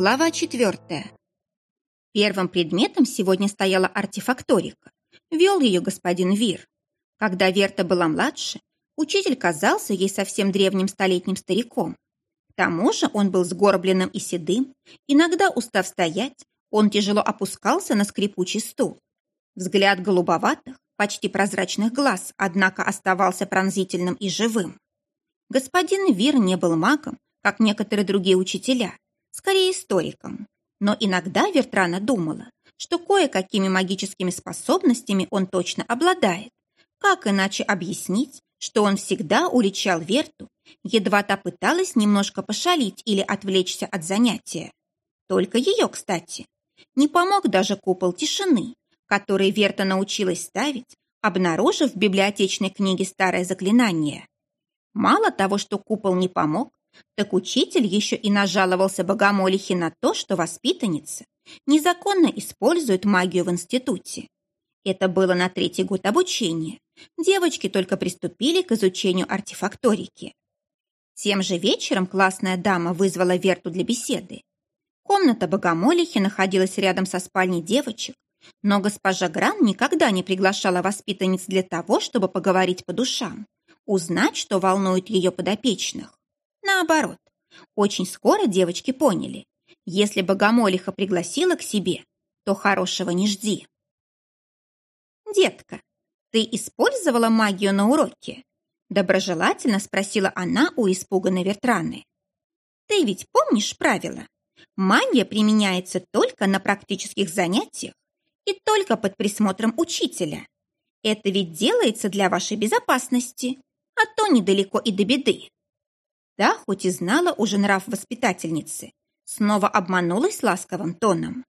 Глава четвертая. Первым предметом сегодня стояла артефакторика. Вел ее господин Вир. Когда Верта была младше, учитель казался ей совсем древним столетним стариком. К тому же он был сгорбленным и седым. Иногда, устав стоять, он тяжело опускался на скрипучий стул. Взгляд голубоватых, почти прозрачных глаз, однако оставался пронзительным и живым. Господин Вир не был магом, как некоторые другие учителя, скорее историком. Но иногда Вертрана думала, что кое-какими магическими способностями он точно обладает. Как иначе объяснить, что он всегда уличал Верту, едва та пыталась немножко пошалить или отвлечься от занятия? Только ее, кстати. Не помог даже купол тишины, который Верта научилась ставить, обнаружив в библиотечной книге старое заклинание. Мало того, что купол не помог, так учитель еще и нажаловался Богомолихе на то, что воспитанница незаконно использует магию в институте. Это было на третий год обучения. Девочки только приступили к изучению артефакторики. Тем же вечером классная дама вызвала Верту для беседы. Комната Богомолихи находилась рядом со спальней девочек, но госпожа Гран никогда не приглашала воспитанниц для того, чтобы поговорить по душам, узнать, что волнует ее подопечных. Наоборот, очень скоро девочки поняли, если богомолиха пригласила к себе, то хорошего не жди. «Детка, ты использовала магию на уроке?» Доброжелательно спросила она у испуганной Вертраны. «Ты ведь помнишь правила? Магия применяется только на практических занятиях и только под присмотром учителя. Это ведь делается для вашей безопасности, а то недалеко и до беды. Та, хоть и знала уже нрав воспитательницы, снова обманулась ласковым тоном.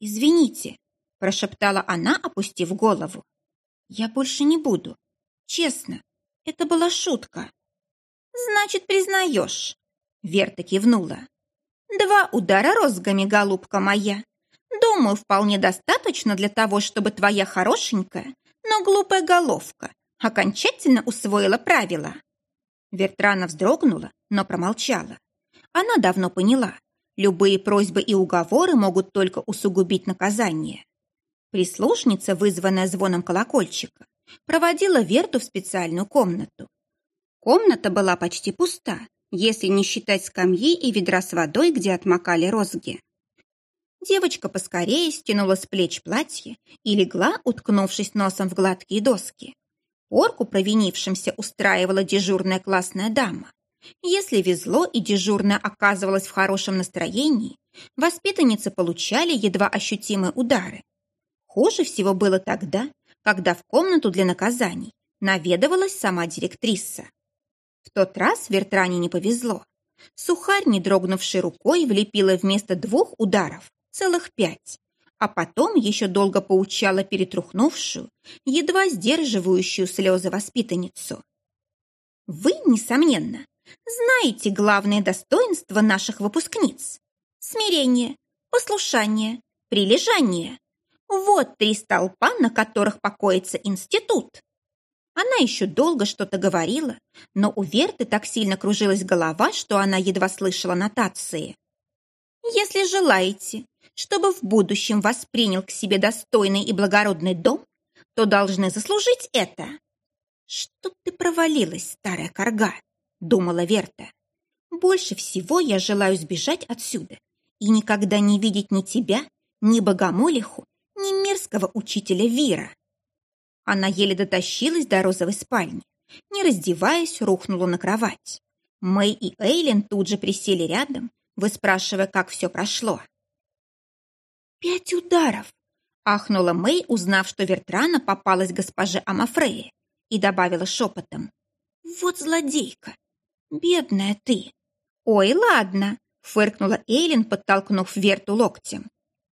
«Извините», – прошептала она, опустив голову. «Я больше не буду. Честно, это была шутка». «Значит, признаешь?» – Верта кивнула. «Два удара розгами, голубка моя. Думаю, вполне достаточно для того, чтобы твоя хорошенькая, но глупая головка окончательно усвоила правила». Вертрана вздрогнула, но промолчала. Она давно поняла, любые просьбы и уговоры могут только усугубить наказание. Прислушница, вызванная звоном колокольчика, проводила Верту в специальную комнату. Комната была почти пуста, если не считать скамьи и ведра с водой, где отмокали розги. Девочка поскорее стянула с плеч платье и легла, уткнувшись носом в гладкие доски. Орку провинившимся устраивала дежурная классная дама. Если везло и дежурная оказывалась в хорошем настроении, воспитанницы получали едва ощутимые удары. Хуже всего было тогда, когда в комнату для наказаний наведывалась сама директриса. В тот раз Вертране не повезло. Сухарь, не дрогнувшей рукой, влепила вместо двух ударов целых пять а потом еще долго поучала перетрухнувшую, едва сдерживающую слезы воспитанницу. «Вы, несомненно, знаете главное достоинство наших выпускниц. Смирение, послушание, прилежание. Вот три столпа, на которых покоится институт». Она еще долго что-то говорила, но у Верты так сильно кружилась голова, что она едва слышала нотации. «Если желаете, чтобы в будущем воспринял к себе достойный и благородный дом, то должны заслужить это. Что ты провалилась, старая корга, думала Верта. Больше всего я желаю сбежать отсюда и никогда не видеть ни тебя, ни богомолиху, ни мерзкого учителя Вира. Она еле дотащилась до розовой спальни. Не раздеваясь, рухнула на кровать. Мэй и Эйлин тут же присели рядом, выспрашивая, как все прошло. «Пять ударов!» — ахнула Мэй, узнав, что Вертрана попалась госпоже Амафрее, и добавила шепотом. «Вот злодейка! Бедная ты!» «Ой, ладно!» — фыркнула Эйлин, подтолкнув Верту локтем.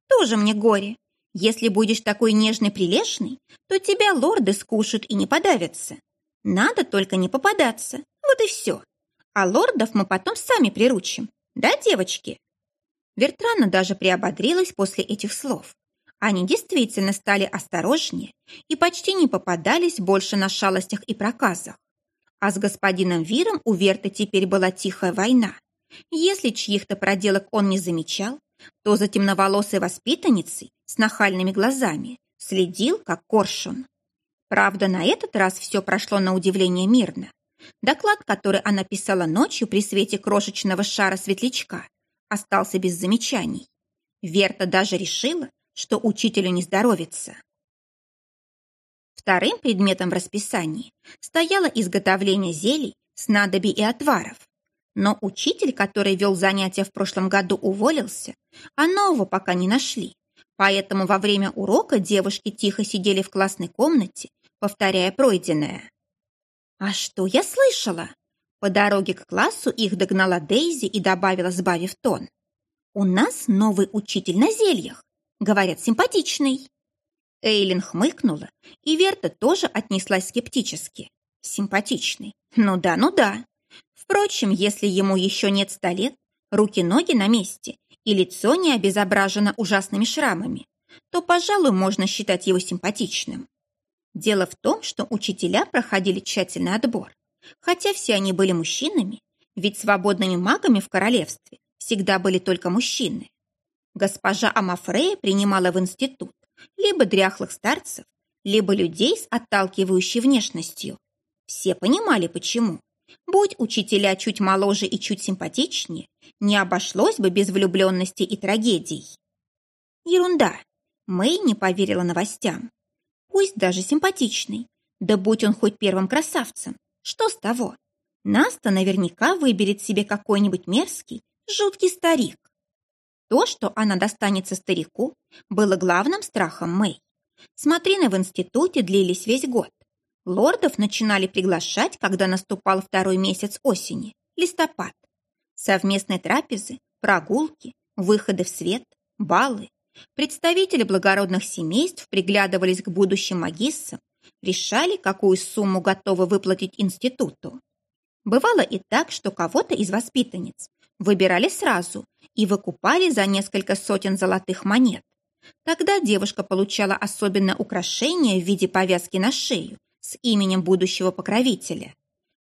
«Тоже мне горе. Если будешь такой нежный прилежный, то тебя лорды скушают и не подавятся. Надо только не попадаться. Вот и все. А лордов мы потом сами приручим. Да, девочки?» Вертрана даже приободрилась после этих слов. Они действительно стали осторожнее и почти не попадались больше на шалостях и проказах. А с господином Виром у Верты теперь была тихая война. Если чьих-то проделок он не замечал, то за темноволосой воспитанницей с нахальными глазами следил, как коршун. Правда, на этот раз все прошло на удивление мирно. Доклад, который она писала ночью при свете крошечного шара светлячка, остался без замечаний. Верта даже решила, что учителю не здоровится. Вторым предметом в расписании стояло изготовление зелий, снадобий и отваров. Но учитель, который вел занятия в прошлом году, уволился, а нового пока не нашли. Поэтому во время урока девушки тихо сидели в классной комнате, повторяя пройденное. «А что я слышала?» По дороге к классу их догнала Дейзи и добавила, сбавив тон. «У нас новый учитель на зельях. Говорят, симпатичный». Эйлин хмыкнула, и Верта тоже отнеслась скептически. «Симпатичный. Ну да, ну да. Впрочем, если ему еще нет ста лет, руки-ноги на месте и лицо не обезображено ужасными шрамами, то, пожалуй, можно считать его симпатичным. Дело в том, что учителя проходили тщательный отбор. Хотя все они были мужчинами, ведь свободными магами в королевстве всегда были только мужчины. Госпожа Амафрея принимала в институт либо дряхлых старцев, либо людей с отталкивающей внешностью. Все понимали, почему. Будь учителя чуть моложе и чуть симпатичнее, не обошлось бы без влюбленности и трагедий. Ерунда. Мэй не поверила новостям. Пусть даже симпатичный. Да будь он хоть первым красавцем. Что с того? Наста наверняка выберет себе какой-нибудь мерзкий, жуткий старик. То, что она достанется старику, было главным страхом Мэй. Смотрины в институте длились весь год. Лордов начинали приглашать, когда наступал второй месяц осени, листопад. Совместные трапезы, прогулки, выходы в свет, балы. Представители благородных семейств приглядывались к будущим магиссам, решали, какую сумму готовы выплатить институту. Бывало и так, что кого-то из воспитанниц выбирали сразу и выкупали за несколько сотен золотых монет. Тогда девушка получала особенное украшение в виде повязки на шею с именем будущего покровителя.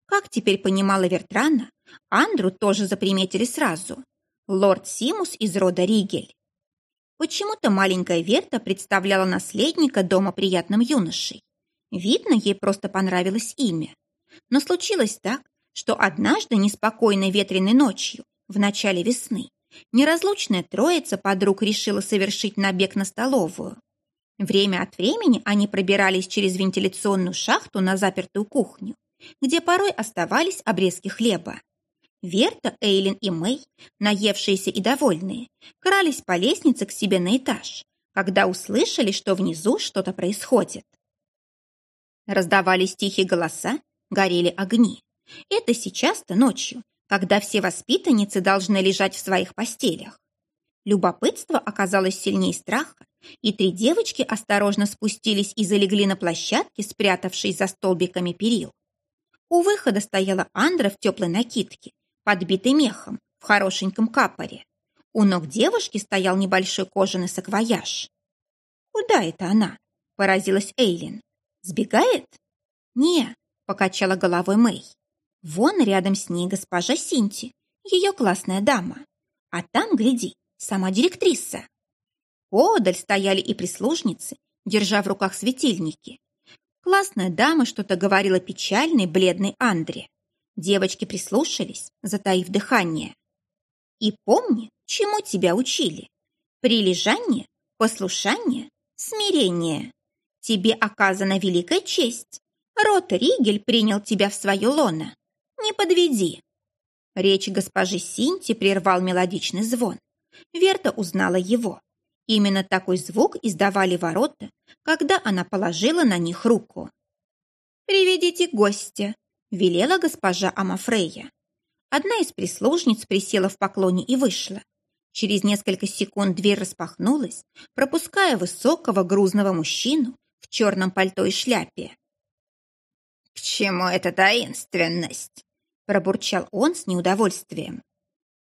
Как теперь понимала Вертрана, Андру тоже заприметили сразу. Лорд Симус из рода Ригель. Почему-то маленькая Верта представляла наследника дома приятным юношей. Видно, ей просто понравилось имя. Но случилось так, что однажды неспокойной ветреной ночью, в начале весны, неразлучная троица подруг решила совершить набег на столовую. Время от времени они пробирались через вентиляционную шахту на запертую кухню, где порой оставались обрезки хлеба. Верта, Эйлин и Мэй, наевшиеся и довольные, крались по лестнице к себе на этаж, когда услышали, что внизу что-то происходит. Раздавались тихие голоса, горели огни. Это сейчас-то ночью, когда все воспитанницы должны лежать в своих постелях. Любопытство оказалось сильнее страха, и три девочки осторожно спустились и залегли на площадке, спрятавшись за столбиками перил. У выхода стояла Андра в теплой накидке, подбитой мехом, в хорошеньком капоре. У ног девушки стоял небольшой кожаный саквояж. «Куда это она?» – поразилась Эйлин. «Сбегает?» «Не», – покачала головой Мэй. «Вон рядом с ней госпожа Синти, ее классная дама. А там, гляди, сама директриса». Подаль стояли и прислужницы, держа в руках светильники. Классная дама что-то говорила печальной, бледной Андре. Девочки прислушались, затаив дыхание. И помни, чему тебя учили. Прилежание, послушание, смирение. Тебе оказана великая честь. Рот Ригель принял тебя в свое лоно. Не подведи. Речь госпожи Синти прервал мелодичный звон. Верта узнала его. Именно такой звук издавали ворота, когда она положила на них руку. «Приведите гостя», — велела госпожа Амафрея. Одна из прислужниц присела в поклоне и вышла. Через несколько секунд дверь распахнулась, пропуская высокого грузного мужчину в черном пальто и шляпе. «К чему эта таинственность?» – пробурчал он с неудовольствием.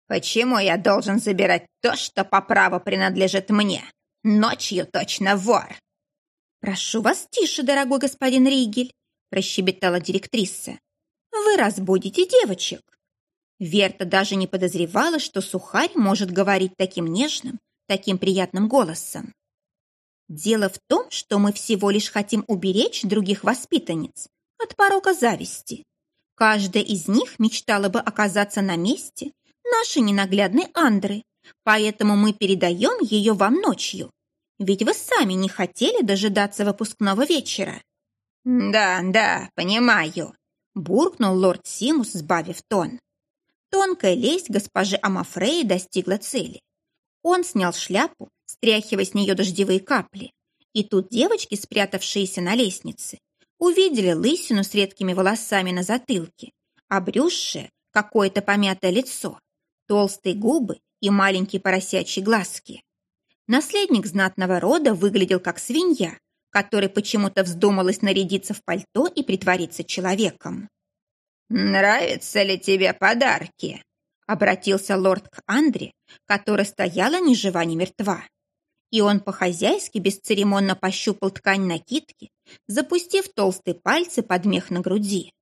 Почему я должен забирать то, что по праву принадлежит мне? Ночью точно вор!» «Прошу вас тише, дорогой господин Ригель», – прощебетала директриса. «Вы разбудите девочек». Верта даже не подозревала, что сухарь может говорить таким нежным, таким приятным голосом. Дело в том, что мы всего лишь хотим уберечь других воспитанниц от порока зависти. Каждая из них мечтала бы оказаться на месте нашей ненаглядной Андры, поэтому мы передаем ее вам ночью. Ведь вы сами не хотели дожидаться выпускного вечера. «Да, да, понимаю», — буркнул лорд Симус, сбавив тон. Тонкая лесть госпожи Амафреи достигла цели. Он снял шляпу, стряхивая с нее дождевые капли. И тут девочки, спрятавшиеся на лестнице, увидели лысину с редкими волосами на затылке, обрюзшее, какое-то помятое лицо, толстые губы и маленькие поросячьи глазки. Наследник знатного рода выглядел как свинья, которой почему-то вздумалось нарядиться в пальто и притвориться человеком. «Нравятся ли тебе подарки?» — обратился лорд к Андре, которая стояла ни жива, ни мертва. И он по-хозяйски бесцеремонно пощупал ткань накидки, запустив толстые пальцы под мех на груди.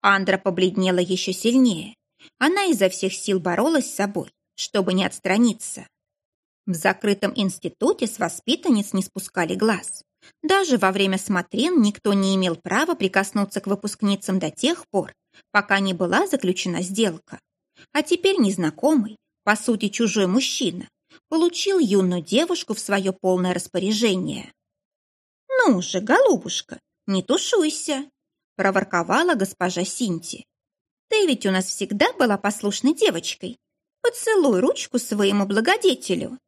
Андра побледнела еще сильнее. Она изо всех сил боролась с собой, чтобы не отстраниться. В закрытом институте с воспитанниц не спускали глаз. Даже во время смотрин никто не имел права прикоснуться к выпускницам до тех пор, пока не была заключена сделка. А теперь незнакомый, по сути чужой мужчина, получил юную девушку в свое полное распоряжение. «Ну же, голубушка, не тушуйся!» – проворковала госпожа Синти. «Ты ведь у нас всегда была послушной девочкой. Поцелуй ручку своему благодетелю!»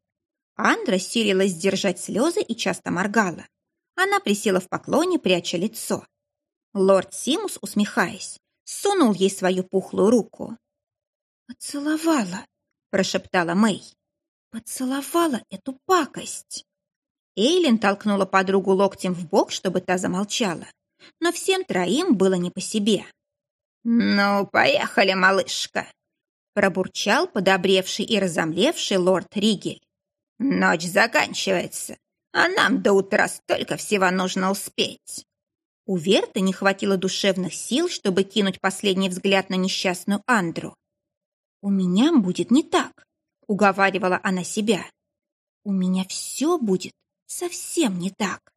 Андра силилась сдержать слезы и часто моргала. Она присела в поклоне, пряча лицо. Лорд Симус, усмехаясь, сунул ей свою пухлую руку. «Поцеловала», — прошептала Мэй. «Поцеловала эту пакость». Эйлин толкнула подругу локтем в бок, чтобы та замолчала. Но всем троим было не по себе. «Ну, поехали, малышка!» Пробурчал подобревший и разомлевший лорд Ригель. «Ночь заканчивается, а нам до утра столько всего нужно успеть». У Верты не хватило душевных сил, чтобы кинуть последний взгляд на несчастную Андру. «У меня будет не так», — уговаривала она себя. «У меня все будет совсем не так».